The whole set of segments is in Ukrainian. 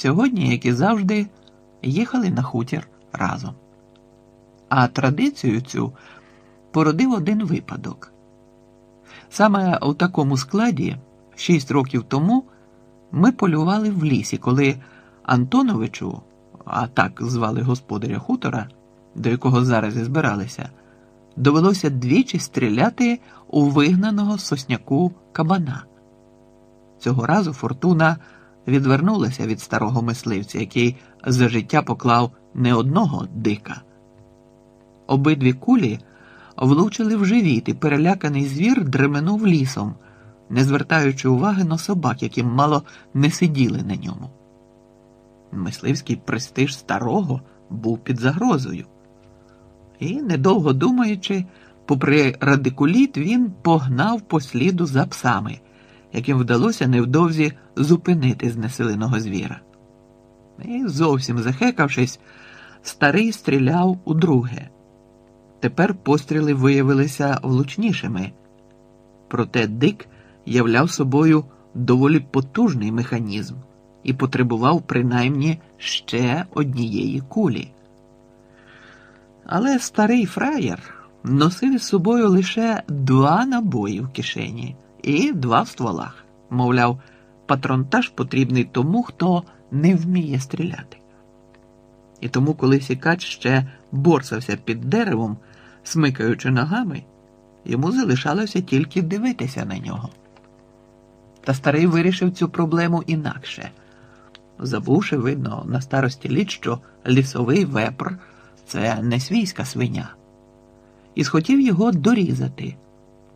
Сьогодні, як і завжди, їхали на хутір разом. А традицію цю породив один випадок. Саме у такому складі, шість років тому, ми полювали в лісі, коли Антоновичу, а так звали господаря хутора, до якого зараз і збиралися, довелося двічі стріляти у вигнаного сосняку кабана. Цього разу фортуна відвернулася від старого мисливця, який за життя поклав не одного дика. Обидві кулі влучили в живіт, і переляканий звір дременув лісом, не звертаючи уваги на собак, які мало не сиділи на ньому. Мисливський престиж старого був під загрозою. І, недовго думаючи, попри радикуліт, він погнав по сліду за псами, яким вдалося невдовзі зупинити знеселеного звіра. І, зовсім захекавшись, старий стріляв у друге. Тепер постріли виявилися влучнішими, проте дик являв собою доволі потужний механізм і потребував принаймні ще однієї кулі. Але старий фраєр носив із собою лише два набої в кишені і два в стволах. Мовляв, патронтаж потрібний тому, хто не вміє стріляти. І тому, коли сікач ще борсався під деревом, смикаючи ногами, йому залишалося тільки дивитися на нього. Та старий вирішив цю проблему інакше, забувши, видно, на старості літ, що лісовий вепр це не свійська свиня, і схотів його дорізати.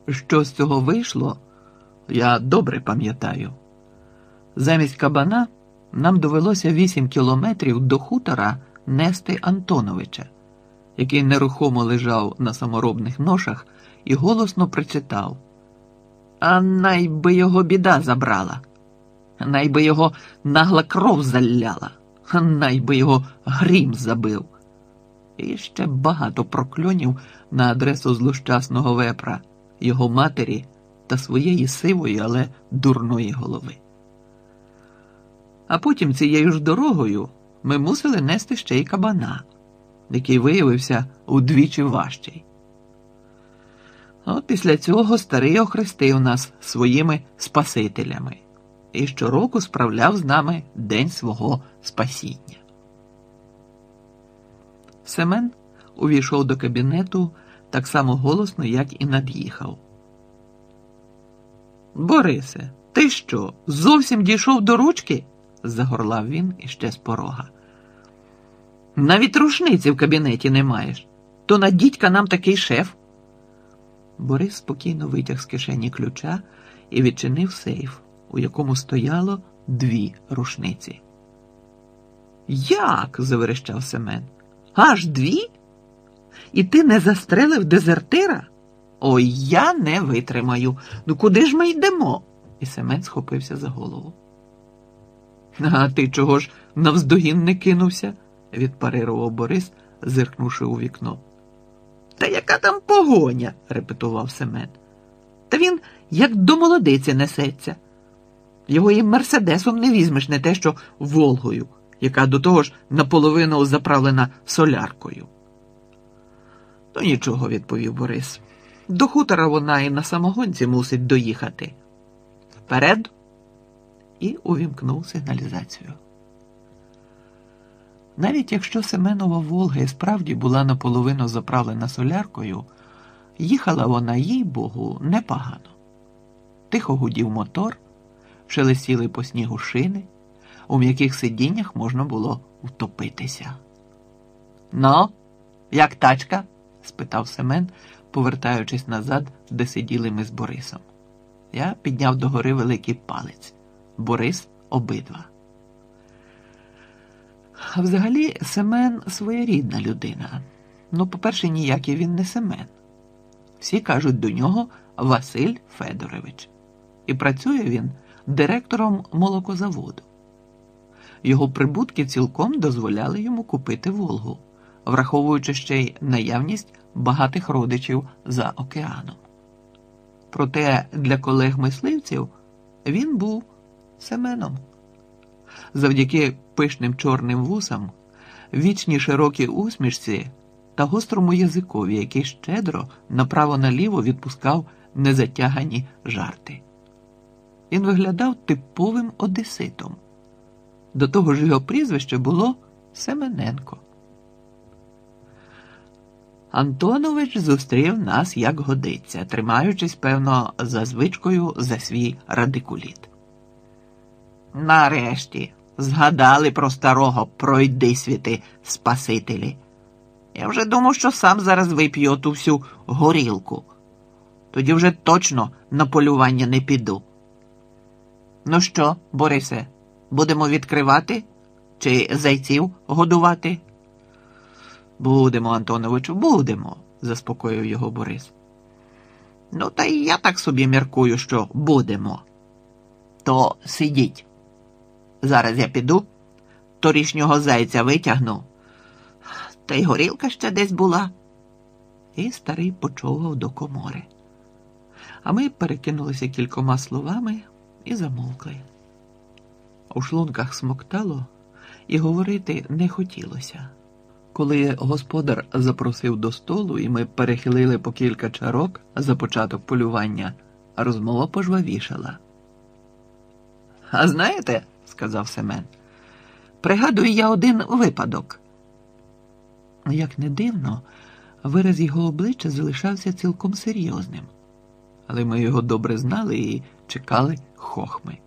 Що з цього вийшло, я добре пам'ятаю. Замість кабана нам довелося вісім кілометрів до хутора нести Антоновича, який нерухомо лежав на саморобних ношах і голосно причитав. А найби його біда забрала, найби його нагла кров заляла, найби його грім забив. І ще багато прокльонів на адресу злощасного вепра, його матері та своєї сивої, але дурної голови. А потім цією ж дорогою ми мусили нести ще й кабана, який виявився удвічі важчий. От після цього старий охрестив нас своїми спасителями і щороку справляв з нами день свого спасіння. Семен увійшов до кабінету так само голосно, як і над'їхав. Борисе, ти що, зовсім дійшов до ручки? загорлав він іще з порога. Навіть рушниці в кабінеті не маєш, то на дідька нам такий шеф. Борис спокійно витяг з кишені ключа і відчинив сейф, у якому стояло дві рушниці. Як? заверещав Семен. Аж дві? І ти не застрелив дезертира? Ой, я не витримаю. Ну куди ж ми йдемо? І Семен схопився за голову. А ти чого ж навздогін не кинувся? відпарирував Борис, зиркнувши у вікно. Та яка там погоня? репетував Семен. Та він як до молодиці несеться. Його і мерседесом не візьмеш, не те, що Волгою, яка до того ж наполовину заправлена соляркою. То нічого, відповів Борис. До хутора вона і на самогонці мусить доїхати. Вперед і увімкнув сигналізацію. Навіть якщо Семенова Волга і справді була наполовину заправлена соляркою, їхала вона, їй Богу, непогано. Тихо гудів мотор, шелестіли по снігу шини, у м'яких сидіннях можна було втопитися. Ну, як тачка? спитав Семен, повертаючись назад, де сиділи ми з Борисом. Я підняв догори великий палець. Борис обидва. А взагалі, Семен своєрідна людина. Ну, по-перше, ніякий він не Семен. Всі кажуть до нього Василь Федорович. І працює він директором молокозаводу. Його прибутки цілком дозволяли йому купити Волгу, враховуючи ще й наявність багатих родичів за океаном. Проте для колег мисливців він був Семеном. завдяки пишним чорним вусам, вічній широкій усмішці та гострому язикові, який щедро направо-наліво відпускав незатягані жарти. Він виглядав типовим одеситом. До того ж його прізвище було Семененко. Антонович зустрів нас як годиться, тримаючись, певно, за звичкою за свій радикуліт. Нарешті згадали про старого пройди світи Спасителі. Я вже думав, що сам зараз вип'ю ту всю горілку. Тоді вже точно на полювання не піду. Ну що, Борисе, будемо відкривати чи зайців годувати? Будемо, Антоновичу, будемо, заспокоїв його Борис. Ну, та й я так собі міркую, що будемо. То сидіть. Зараз я піду, торішнього зайця витягну. Та й горілка ще десь була. І старий почовгав до комори. А ми перекинулися кількома словами і замовкли. У шлунках смоктало, і говорити не хотілося. Коли господар запросив до столу, і ми перехилили по кілька чарок за початок полювання, розмова пожвавішала. А знаєте, сказав Семен, пригадую я один випадок. Як не дивно, вираз його обличчя залишався цілком серйозним, але ми його добре знали і чекали хохми.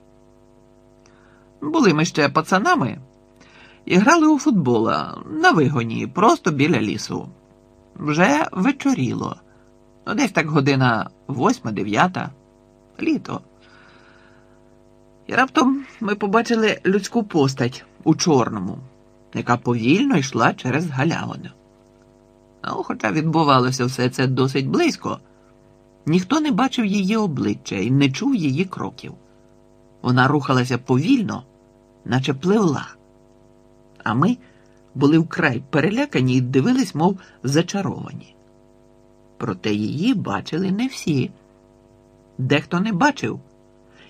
Були ми ще пацанами і грали у футбола на вигоні, просто біля лісу. Вже вечоріло, ну десь так година восьма, дев'ята, літо. І раптом ми побачили людську постать у чорному, яка повільно йшла через галявину. Ну, хоча відбувалося все це досить близько, ніхто не бачив її обличчя і не чув її кроків. Вона рухалася повільно, наче пливла. А ми були вкрай перелякані і дивились, мов зачаровані. Проте її бачили не всі. Дехто не бачив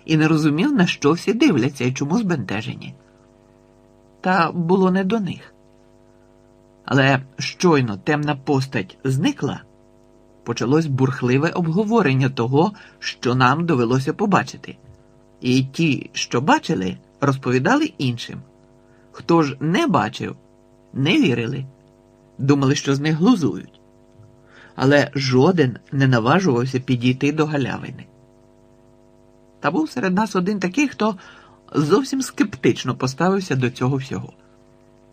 і не розумів, на що всі дивляться і чому збентежені. Та було не до них. Але щойно темна постать зникла, почалось бурхливе обговорення того, що нам довелося побачити. І ті, що бачили, розповідали іншим. Хто ж не бачив, не вірили, думали, що з них глузують. Але жоден не наважувався підійти до галявини. Та був серед нас один такий, хто зовсім скептично поставився до цього всього.